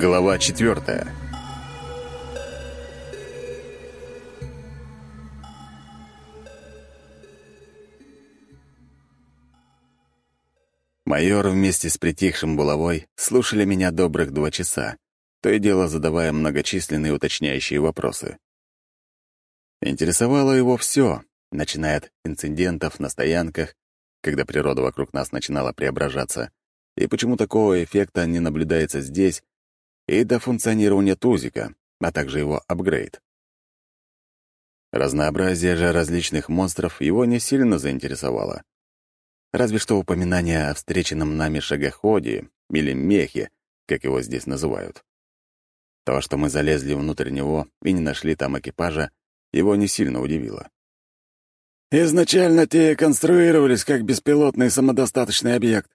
Глава четвертая. Майор вместе с притихшим булавой слушали меня добрых два часа, то и дело задавая многочисленные уточняющие вопросы. Интересовало его все, начиная от инцидентов на стоянках, когда природа вокруг нас начинала преображаться, и почему такого эффекта не наблюдается здесь, и до функционирования тузика, а также его апгрейд. Разнообразие же различных монстров его не сильно заинтересовало. Разве что упоминание о встреченном нами шагоходе или мехе, как его здесь называют. То, что мы залезли внутрь него и не нашли там экипажа, его не сильно удивило. «Изначально те конструировались как беспилотный самодостаточный объект.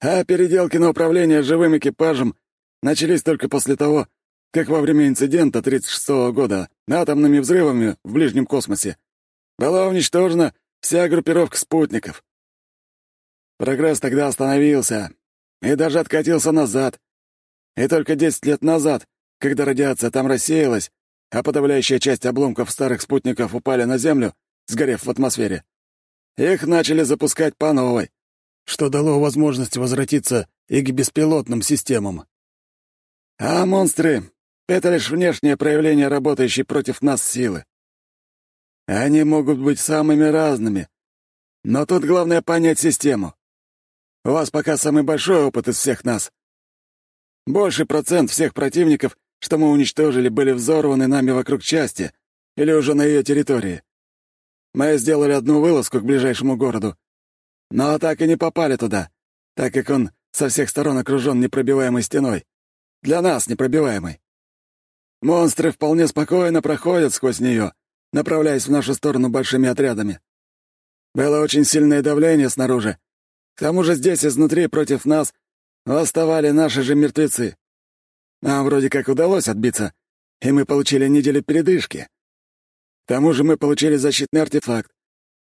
А переделки на управление живым экипажем начались только после того, как во время инцидента 36-го года атомными взрывами в ближнем космосе была уничтожена вся группировка спутников. Прогресс тогда остановился и даже откатился назад. И только 10 лет назад, когда радиация там рассеялась, а подавляющая часть обломков старых спутников упали на Землю, сгорев в атмосфере, их начали запускать по новой, что дало возможность возвратиться и к беспилотным системам. А монстры — это лишь внешнее проявление работающей против нас силы. Они могут быть самыми разными, но тут главное понять систему. У вас пока самый большой опыт из всех нас. Больший процент всех противников, что мы уничтожили, были взорваны нами вокруг части или уже на ее территории. Мы сделали одну вылазку к ближайшему городу, но так и не попали туда, так как он со всех сторон окружен непробиваемой стеной. Для нас непробиваемой. Монстры вполне спокойно проходят сквозь нее, направляясь в нашу сторону большими отрядами. Было очень сильное давление снаружи, к тому же здесь изнутри против нас восставали наши же мертвецы. Нам вроде как удалось отбиться, и мы получили неделю передышки. К тому же мы получили защитный артефакт,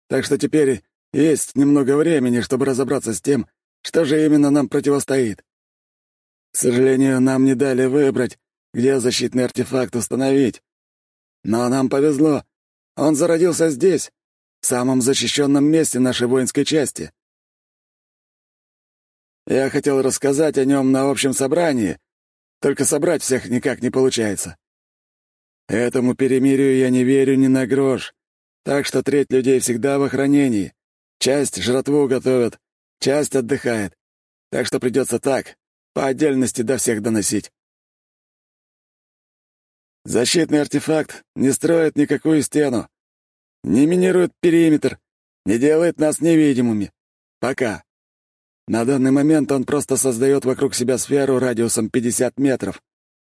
так что теперь есть немного времени, чтобы разобраться с тем, что же именно нам противостоит. К сожалению, нам не дали выбрать, где защитный артефакт установить. Но нам повезло. Он зародился здесь, в самом защищенном месте нашей воинской части. Я хотел рассказать о нем на общем собрании, только собрать всех никак не получается. Этому перемирию я не верю ни на грош, так что треть людей всегда в охранении. Часть жратву готовят, часть отдыхает. Так что придется так, по отдельности до всех доносить. Защитный артефакт не строит никакую стену, не минирует периметр, не делает нас невидимыми. Пока. На данный момент он просто создает вокруг себя сферу радиусом 50 метров,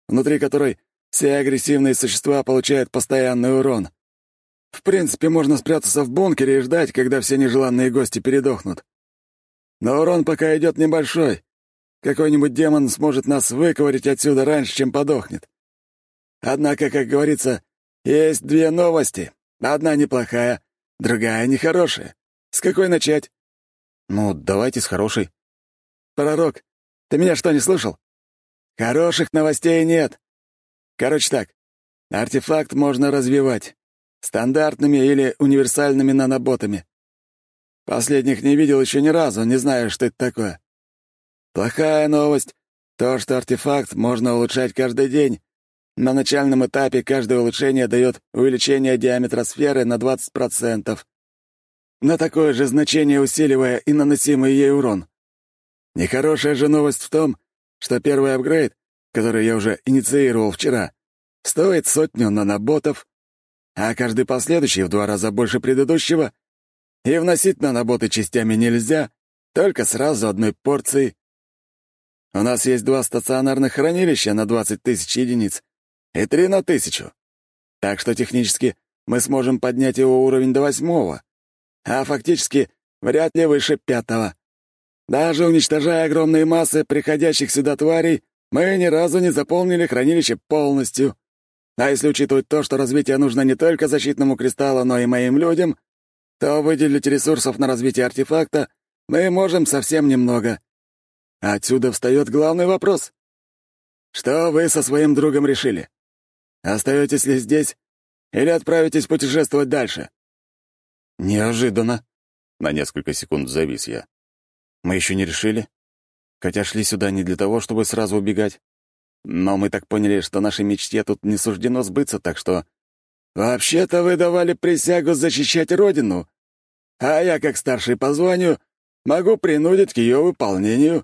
внутри которой все агрессивные существа получают постоянный урон. В принципе, можно спрятаться в бункере и ждать, когда все нежеланные гости передохнут. Но урон пока идет небольшой. Какой-нибудь демон сможет нас выковырить отсюда раньше, чем подохнет. Однако, как говорится, есть две новости. Одна неплохая, другая нехорошая. С какой начать? Ну, давайте с хорошей. Пророк, ты меня что, не слушал? Хороших новостей нет. Короче так, артефакт можно развивать. Стандартными или универсальными наноботами. Последних не видел еще ни разу, не знаю, что это такое. Плохая новость — то, что артефакт можно улучшать каждый день. На начальном этапе каждое улучшение дает увеличение диаметра сферы на 20% на такое же значение усиливая и наносимый ей урон. Нехорошая же новость в том, что первый апгрейд, который я уже инициировал вчера, стоит сотню наноботов, а каждый последующий в два раза больше предыдущего, и вносить наноботы частями нельзя, только сразу одной порцией. У нас есть два стационарных хранилища на 20 тысяч единиц и три на тысячу. Так что технически мы сможем поднять его уровень до восьмого а фактически вряд ли выше пятого. Даже уничтожая огромные массы приходящих сюда тварей, мы ни разу не заполнили хранилище полностью. А если учитывать то, что развитие нужно не только защитному кристаллу, но и моим людям, то выделить ресурсов на развитие артефакта мы можем совсем немного. Отсюда встает главный вопрос. что вы со своим другом решили? Остаетесь ли здесь или отправитесь путешествовать дальше?» «Неожиданно», — на несколько секунд завис я. «Мы еще не решили, хотя шли сюда не для того, чтобы сразу убегать. Но мы так поняли, что нашей мечте тут не суждено сбыться, так что...» «Вообще-то вы давали присягу защищать Родину, а я, как старший по званию, могу принудить к ее выполнению».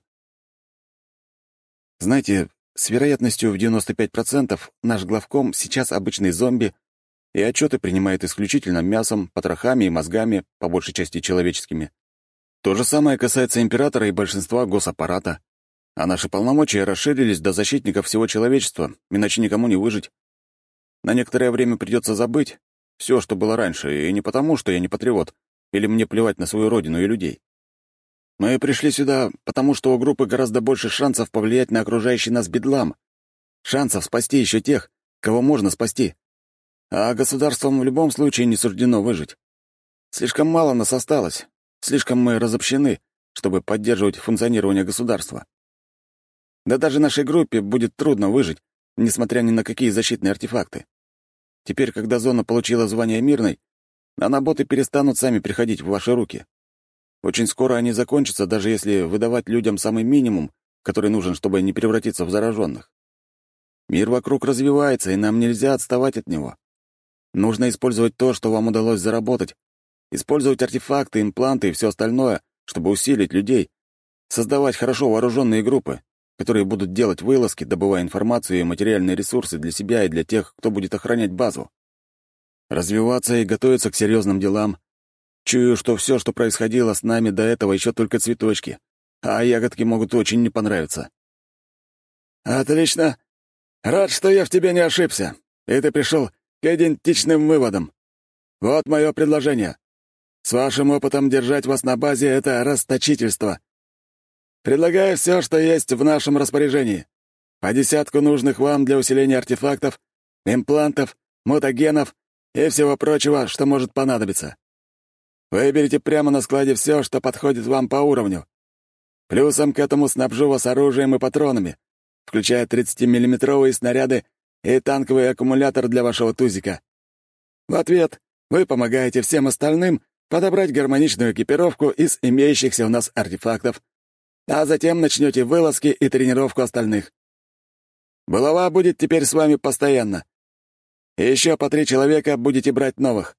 Знаете, с вероятностью в 95% наш главком сейчас обычный зомби, и отчеты принимает исключительно мясом, потрохами и мозгами, по большей части человеческими. То же самое касается императора и большинства госаппарата. А наши полномочия расширились до защитников всего человечества, иначе никому не выжить. На некоторое время придется забыть все, что было раньше, и не потому, что я не патриот, или мне плевать на свою родину и людей. Мы пришли сюда, потому что у группы гораздо больше шансов повлиять на окружающий нас бедлам. Шансов спасти еще тех, кого можно спасти. А государствам в любом случае не суждено выжить. Слишком мало нас осталось, слишком мы разобщены, чтобы поддерживать функционирование государства. Да даже нашей группе будет трудно выжить, несмотря ни на какие защитные артефакты. Теперь, когда зона получила звание мирной, наноботы перестанут сами приходить в ваши руки. Очень скоро они закончатся, даже если выдавать людям самый минимум, который нужен, чтобы не превратиться в зараженных. Мир вокруг развивается, и нам нельзя отставать от него. Нужно использовать то, что вам удалось заработать, использовать артефакты, импланты и все остальное, чтобы усилить людей, создавать хорошо вооруженные группы, которые будут делать вылазки, добывая информацию и материальные ресурсы для себя и для тех, кто будет охранять базу. Развиваться и готовиться к серьезным делам, Чую, что все, что происходило с нами до этого, еще только цветочки, а ягодки могут очень не понравиться. «Отлично. Рад, что я в тебе не ошибся, и ты пришел к идентичным выводам. Вот мое предложение. С вашим опытом держать вас на базе — это расточительство. Предлагаю все, что есть в нашем распоряжении. По десятку нужных вам для усиления артефактов, имплантов, мутагенов и всего прочего, что может понадобиться. Выберите прямо на складе все, что подходит вам по уровню. Плюсом к этому снабжу вас оружием и патронами, включая 30-миллиметровые снаряды и танковый аккумулятор для вашего тузика. В ответ вы помогаете всем остальным подобрать гармоничную экипировку из имеющихся у нас артефактов, а затем начнете вылазки и тренировку остальных. Булава будет теперь с вами постоянно. И еще по три человека будете брать новых.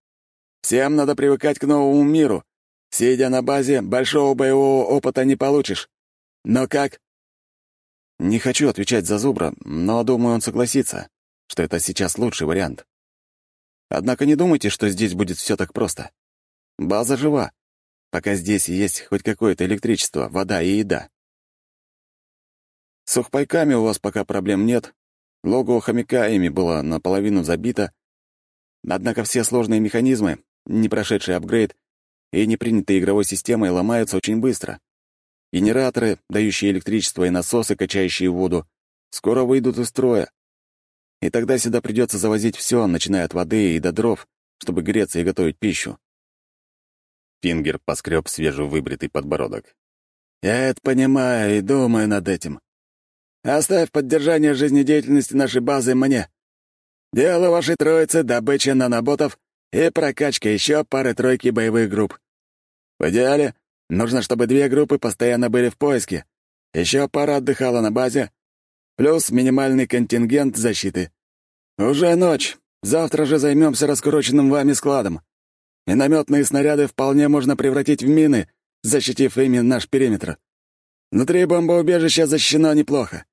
Всем надо привыкать к новому миру. Сидя на базе, большого боевого опыта не получишь. Но как?» Не хочу отвечать за Зубра, но думаю, он согласится, что это сейчас лучший вариант. Однако не думайте, что здесь будет все так просто. База жива, пока здесь есть хоть какое-то электричество, вода и еда. С сухпайками у вас пока проблем нет. Логово хомяка ими было наполовину забито. Однако все сложные механизмы, не прошедшие апгрейд и не принятые игровой системой ломаются очень быстро. Генераторы, дающие электричество, и насосы, качающие воду, скоро выйдут из строя. И тогда сюда придется завозить все, начиная от воды и до дров, чтобы греться и готовить пищу. Фингер поскреб свежевыбритый подбородок. «Я это понимаю и думаю над этим. Оставь поддержание жизнедеятельности нашей базы мне. Дело вашей троицы — добыча наноботов и прокачка еще пары-тройки боевых групп. В идеале нужно, чтобы две группы постоянно были в поиске, еще пара отдыхала на базе, плюс минимальный контингент защиты. Уже ночь, завтра же займемся раскуроченным вами складом. Минометные снаряды вполне можно превратить в мины, защитив ими наш периметр. Внутри бомбоубежища защищено неплохо.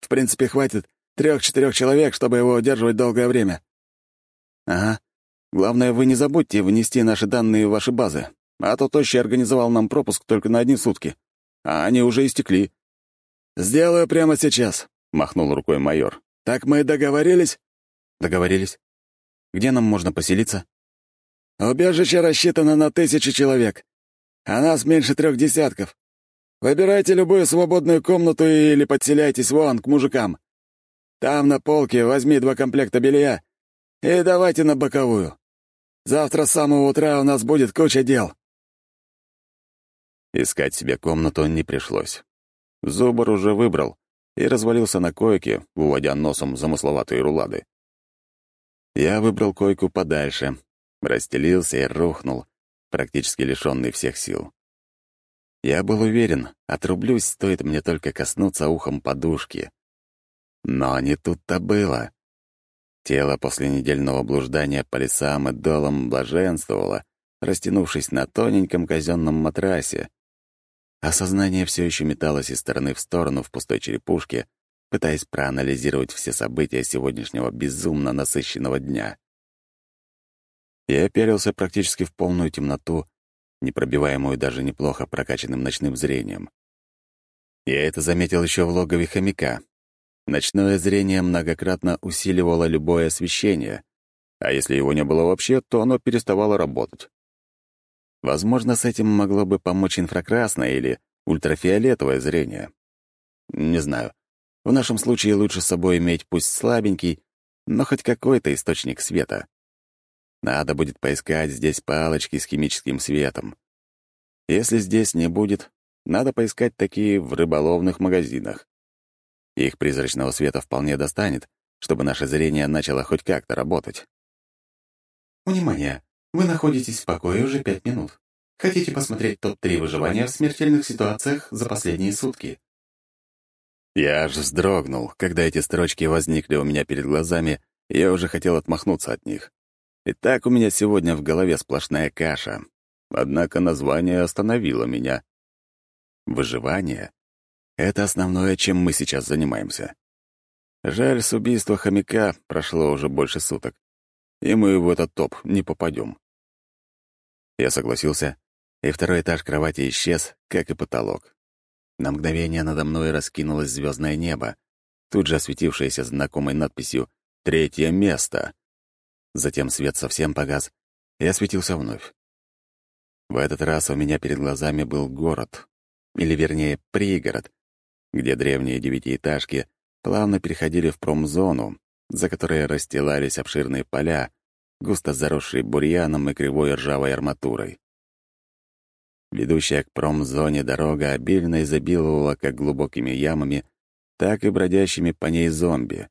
В принципе, хватит трех-четырех человек, чтобы его удерживать долгое время. Ага, Главное, вы не забудьте внести наши данные в ваши базы, а то Тощий организовал нам пропуск только на одни сутки, а они уже истекли». «Сделаю прямо сейчас», — махнул рукой майор. «Так мы договорились?» «Договорились. Где нам можно поселиться?» «Убежище рассчитано на тысячи человек, а нас меньше трех десятков. Выбирайте любую свободную комнату или подселяйтесь вон, к мужикам. Там на полке возьми два комплекта белья и давайте на боковую. Завтра с самого утра у нас будет куча дел». Искать себе комнату не пришлось. Зубр уже выбрал, и развалился на койке, выводя носом замысловатые рулады. Я выбрал койку подальше, расстелился и рухнул, практически лишённый всех сил. Я был уверен, отрублюсь, стоит мне только коснуться ухом подушки. Но не тут-то было. Тело после недельного блуждания по лесам и долам блаженствовало, растянувшись на тоненьком казенном матрасе. Осознание все еще металось из стороны в сторону в пустой черепушке, пытаясь проанализировать все события сегодняшнего безумно насыщенного дня. Я оперился практически в полную темноту, непробиваемую даже неплохо прокачанным ночным зрением. Я это заметил еще в логове хомяка. Ночное зрение многократно усиливало любое освещение, а если его не было вообще, то оно переставало работать. Возможно, с этим могло бы помочь инфракрасное или ультрафиолетовое зрение. Не знаю. В нашем случае лучше с собой иметь пусть слабенький, но хоть какой-то источник света. Надо будет поискать здесь палочки с химическим светом. Если здесь не будет, надо поискать такие в рыболовных магазинах. Их призрачного света вполне достанет, чтобы наше зрение начало хоть как-то работать. Внимание! Вы находитесь в покое уже пять минут. Хотите посмотреть топ-3 выживания в смертельных ситуациях за последние сутки? Я аж вздрогнул, когда эти строчки возникли у меня перед глазами, и я уже хотел отмахнуться от них. И так у меня сегодня в голове сплошная каша. Однако название остановило меня. Выживание — это основное, чем мы сейчас занимаемся. Жаль, с убийства хомяка прошло уже больше суток, и мы в этот топ не попадем. Я согласился, и второй этаж кровати исчез, как и потолок. На мгновение надо мной раскинулось звездное небо, тут же осветившееся знакомой надписью «Третье место». Затем свет совсем погас и осветился вновь. В этот раз у меня перед глазами был город, или вернее пригород, где древние девятиэтажки плавно переходили в промзону, за которой расстилались обширные поля, густо заросшие бурьяном и кривой ржавой арматурой. Ведущая к промзоне дорога обильно изобиловала как глубокими ямами, так и бродящими по ней зомби.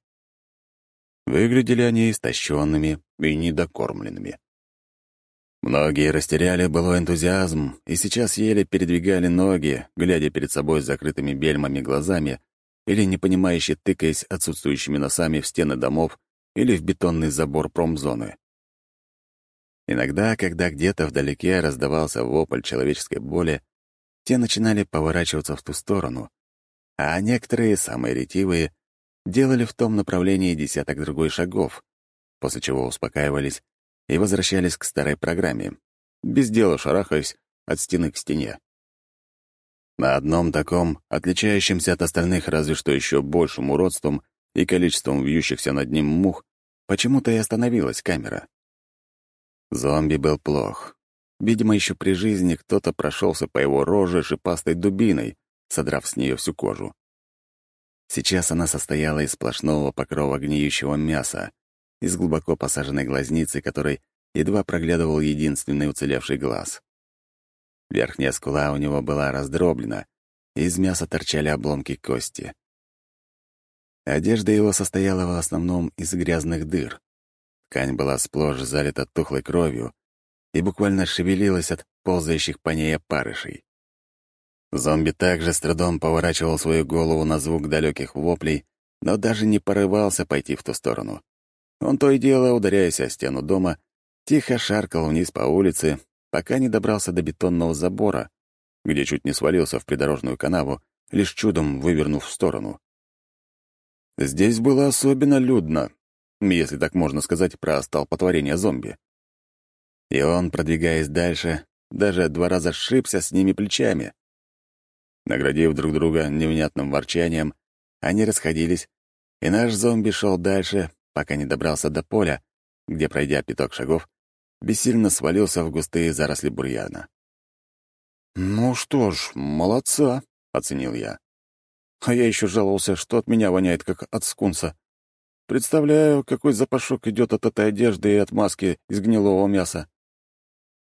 Выглядели они истощенными и недокормленными. Многие растеряли былой энтузиазм и сейчас еле передвигали ноги, глядя перед собой с закрытыми бельмами глазами или непонимающе тыкаясь отсутствующими носами в стены домов или в бетонный забор промзоны. Иногда, когда где-то вдалеке раздавался вопль человеческой боли, те начинали поворачиваться в ту сторону, а некоторые, самые ретивые, делали в том направлении десяток другой шагов, после чего успокаивались и возвращались к старой программе, без дела шарахаясь от стены к стене. На одном таком, отличающемся от остальных разве что еще большим уродством и количеством вьющихся над ним мух, почему-то и остановилась камера. Зомби был плох. Видимо, еще при жизни кто-то прошелся по его роже шипастой дубиной, содрав с нее всю кожу. Сейчас она состояла из сплошного покрова гниющего мяса, из глубоко посаженной глазницы, которой едва проглядывал единственный уцелевший глаз. Верхняя скула у него была раздроблена, из мяса торчали обломки кости. Одежда его состояла в основном из грязных дыр. Ткань была сплошь залита тухлой кровью и буквально шевелилась от ползающих по ней опарышей. Зомби также с трудом поворачивал свою голову на звук далеких воплей, но даже не порывался пойти в ту сторону. Он то и дело, ударяясь о стену дома, тихо шаркал вниз по улице, пока не добрался до бетонного забора, где чуть не свалился в придорожную канаву, лишь чудом вывернув в сторону. Здесь было особенно людно, если так можно сказать про столпотворение зомби. И он, продвигаясь дальше, даже два раза сшибся с ними плечами. Наградив друг друга невнятным ворчанием, они расходились, и наш зомби шел дальше, пока не добрался до поля, где, пройдя пяток шагов, бессильно свалился в густые заросли бурьяна. «Ну что ж, молодца», — оценил я. А я еще жаловался, что от меня воняет, как от скунса. Представляю, какой запашок идет от этой одежды и от маски из гнилого мяса.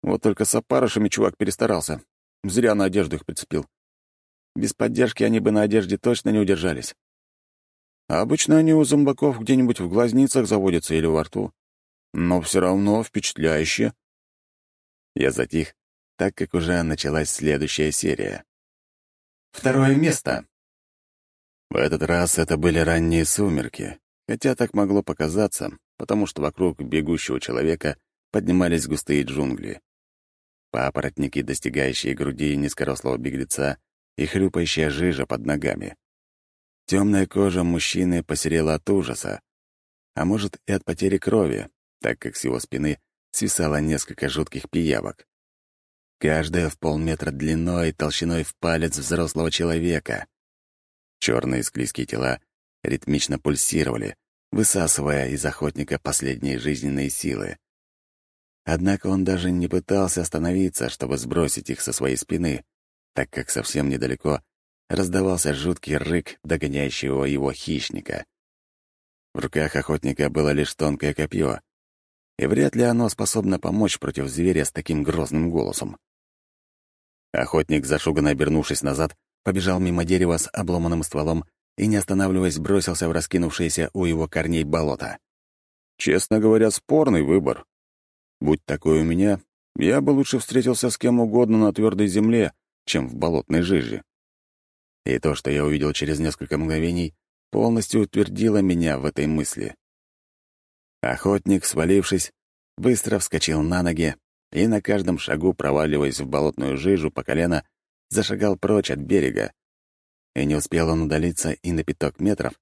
Вот только с опарышами чувак перестарался. Зря на одежду их прицепил. Без поддержки они бы на одежде точно не удержались. Обычно они у зомбаков где-нибудь в глазницах заводятся или во рту. Но все равно впечатляюще. Я затих, так как уже началась следующая серия. Второе место. В этот раз это были ранние сумерки, хотя так могло показаться, потому что вокруг бегущего человека поднимались густые джунгли. Папоротники, достигающие груди низкорослого беглеца, и хлюпающая жижа под ногами. Темная кожа мужчины посерела от ужаса, а может и от потери крови, так как с его спины свисало несколько жутких пиявок. Каждая в полметра длиной и толщиной в палец взрослого человека. Черные склизкие тела ритмично пульсировали, высасывая из охотника последние жизненные силы. Однако он даже не пытался остановиться, чтобы сбросить их со своей спины, так как совсем недалеко раздавался жуткий рык догоняющего его хищника. В руках охотника было лишь тонкое копье, и вряд ли оно способно помочь против зверя с таким грозным голосом. Охотник, зашуганно обернувшись назад, побежал мимо дерева с обломанным стволом и, не останавливаясь, бросился в раскинувшееся у его корней болото. Честно говоря, спорный выбор. Будь такой у меня, я бы лучше встретился с кем угодно на твердой земле, чем в болотной жиже. И то, что я увидел через несколько мгновений, полностью утвердило меня в этой мысли. Охотник, свалившись, быстро вскочил на ноги и на каждом шагу, проваливаясь в болотную жижу по колено, зашагал прочь от берега. И не успел он удалиться и на пяток метров,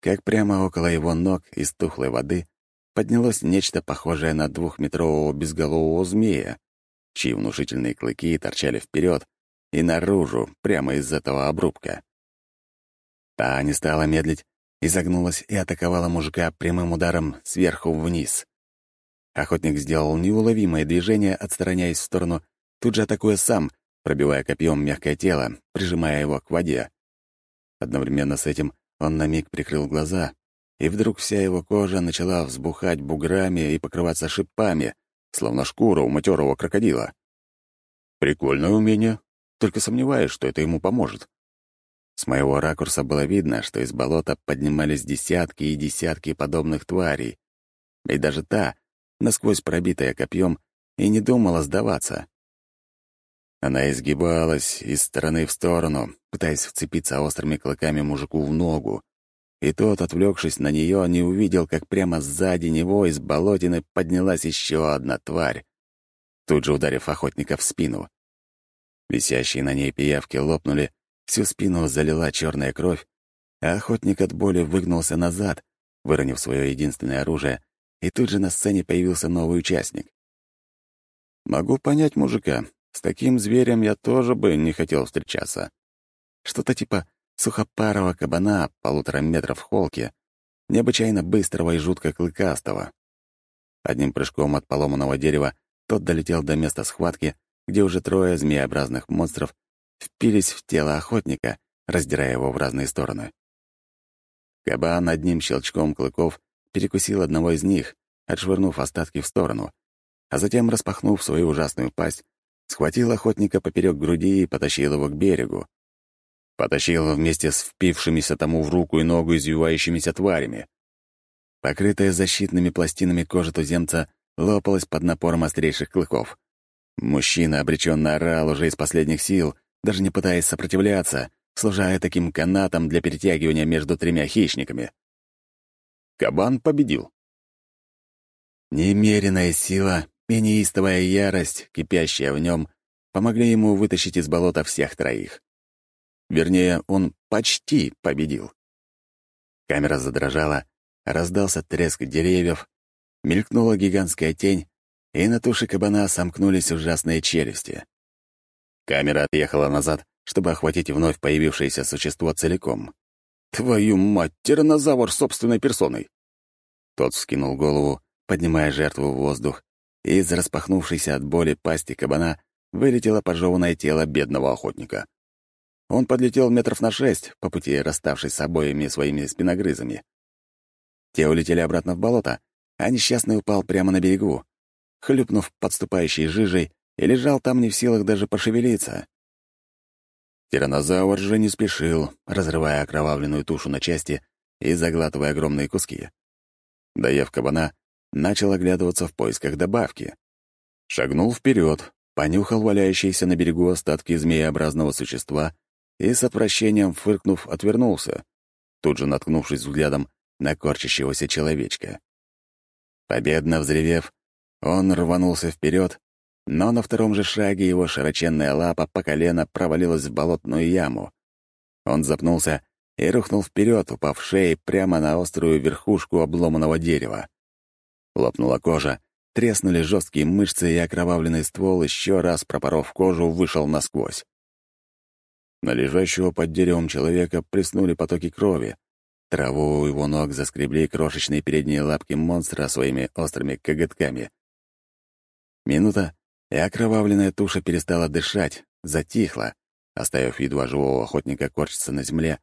как прямо около его ног из тухлой воды поднялось нечто похожее на двухметрового безголового змея, чьи внушительные клыки торчали вперед и наружу, прямо из этого обрубка. Та не стала медлить, изогнулась и атаковала мужика прямым ударом сверху вниз. Охотник сделал неуловимое движение, отстраняясь в сторону, тут же атакуя сам, пробивая копьем мягкое тело, прижимая его к воде. Одновременно с этим он на миг прикрыл глаза, и вдруг вся его кожа начала взбухать буграми и покрываться шипами, словно шкура у матерого крокодила. Прикольное умение, только сомневаюсь, что это ему поможет. С моего ракурса было видно, что из болота поднимались десятки и десятки подобных тварей, и даже та, насквозь пробитая копьем, и не думала сдаваться. Она изгибалась из стороны в сторону, пытаясь вцепиться острыми клыками мужику в ногу, и тот, отвлекшись на нее, не увидел, как прямо сзади него из болотины поднялась еще одна тварь, тут же ударив охотника в спину. Висящие на ней пиявки лопнули, всю спину залила черная кровь, а охотник от боли выгнулся назад, выронив свое единственное оружие, и тут же на сцене появился новый участник. Могу понять мужика, с таким зверем я тоже бы не хотел встречаться. Что-то типа сухопарого кабана полутора метров в холке, необычайно быстрого и жутко клыкастого. Одним прыжком от поломанного дерева тот долетел до места схватки, где уже трое змееобразных монстров впились в тело охотника, раздирая его в разные стороны. Кабан одним щелчком клыков перекусил одного из них, отшвырнув остатки в сторону, а затем, распахнув свою ужасную пасть, схватил охотника поперек груди и потащил его к берегу. Потащил вместе с впившимися тому в руку и ногу извивающимися тварями. Покрытая защитными пластинами кожа туземца лопалась под напором острейших клыков. Мужчина обреченно орал уже из последних сил, даже не пытаясь сопротивляться, служа таким канатом для перетягивания между тремя хищниками. Кабан победил. Немеренная сила и неистовая ярость, кипящая в нем, помогли ему вытащить из болота всех троих. Вернее, он почти победил. Камера задрожала, раздался треск деревьев, мелькнула гигантская тень, и на туше кабана сомкнулись ужасные челюсти. Камера отъехала назад, чтобы охватить вновь появившееся существо целиком. «Твою мать, тиранозавр собственной персоной!» Тот вскинул голову, поднимая жертву в воздух, и из распахнувшейся от боли пасти кабана вылетело пожеванное тело бедного охотника. Он подлетел метров на шесть, по пути расставшись с обоими своими спиногрызами. Те улетели обратно в болото, а несчастный упал прямо на берегу, хлюпнув подступающей жижей, и лежал там не в силах даже пошевелиться. Тиранозавр же не спешил, разрывая окровавленную тушу на части и заглатывая огромные куски. Доев кабана, начал оглядываться в поисках добавки. Шагнул вперед, понюхал валяющиеся на берегу остатки змееобразного существа и с отвращением фыркнув, отвернулся, тут же наткнувшись взглядом на корчащегося человечка. Победно взревев, он рванулся вперед, но на втором же шаге его широченная лапа по колено провалилась в болотную яму. Он запнулся и рухнул вперед, упав шеей прямо на острую верхушку обломанного дерева. Лопнула кожа, треснули жесткие мышцы, и окровавленный ствол, еще раз пропоров кожу, вышел насквозь. На лежащего под деревом человека приснули потоки крови. Траву у его ног заскребли крошечные передние лапки монстра своими острыми коготками. Минута, и окровавленная туша перестала дышать, затихла, оставив едва живого охотника корчиться на земле,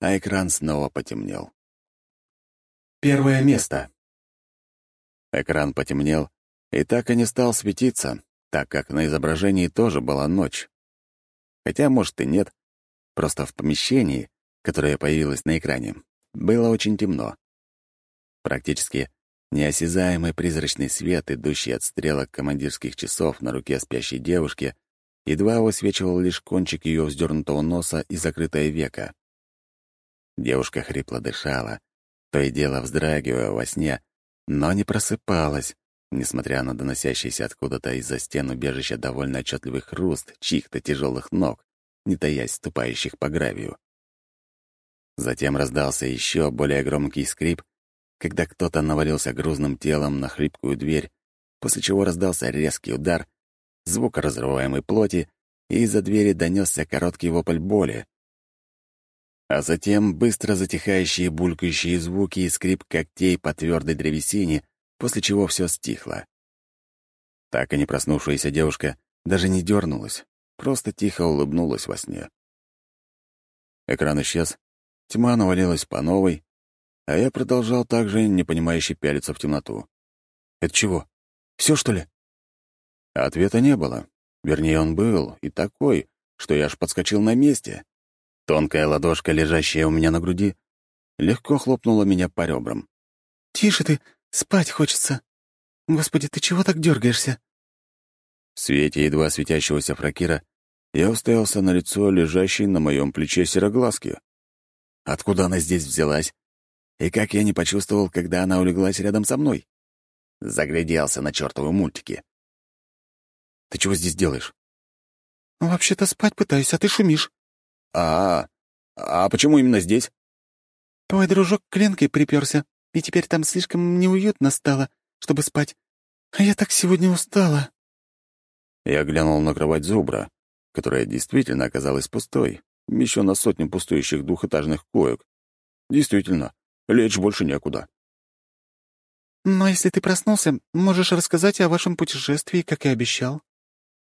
а экран снова потемнел. Первое место. Экран потемнел и так и не стал светиться, так как на изображении тоже была ночь. Хотя, может, и нет. Просто в помещении, которое появилось на экране, было очень темно. Практически неосязаемый призрачный свет, идущий от стрелок командирских часов на руке спящей девушки, едва высвечивал лишь кончик ее вздернутого носа и закрытое веко. Девушка хрипло дышала, то и дело вздрагивая во сне, но не просыпалась, несмотря на доносящийся откуда-то из-за стен убежища довольно отчетливый хруст чьих-то тяжелых ног, не таясь ступающих по гравию. Затем раздался еще более громкий скрип, когда кто-то навалился грузным телом на хлипкую дверь, после чего раздался резкий удар, звук разрываемой плоти, и из-за двери донесся короткий вопль боли. А затем быстро затихающие булькающие звуки и скрип когтей по твердой древесине, после чего все стихло. Так и не проснувшаяся девушка даже не дернулась, просто тихо улыбнулась во сне. Экран исчез, тьма навалилась по новой, а я продолжал также непонимающе пялиться в темноту. «Это чего? Все что ли?» Ответа не было. Вернее, он был, и такой, что я аж подскочил на месте. Тонкая ладошка, лежащая у меня на груди, легко хлопнула меня по ребрам. «Тише ты, спать хочется. Господи, ты чего так дергаешься? В свете едва светящегося фракира я уставился на лицо, лежащей на моем плече сероглазки. Откуда она здесь взялась? И как я не почувствовал, когда она улеглась рядом со мной? Загляделся на чертовы мультики. «Ты чего здесь делаешь?» «Вообще-то спать пытаюсь, а ты шумишь». «А, а почему именно здесь?» «Твой дружок клинкой приперся, и теперь там слишком неуютно стало, чтобы спать. А я так сегодня устала». Я глянул на кровать Зубра, которая действительно оказалась пустой, еще на сотню пустующих двухэтажных коек. Действительно, Лечь больше некуда. «Но если ты проснулся, можешь рассказать о вашем путешествии, как и обещал».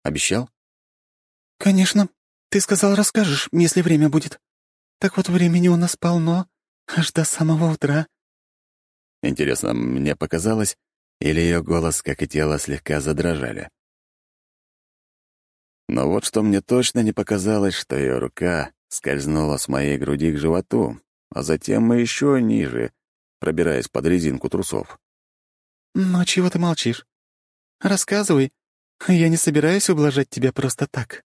«Обещал?» «Конечно. Ты сказал, расскажешь, если время будет. Так вот, времени у нас полно, аж до самого утра». Интересно, мне показалось, или ее голос, как и тело, слегка задрожали. Но вот что мне точно не показалось, что ее рука скользнула с моей груди к животу, а затем мы еще ниже, пробираясь под резинку трусов. «Но чего ты молчишь? Рассказывай. Я не собираюсь ублажать тебя просто так».